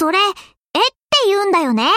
それ、絵って言うんだよね。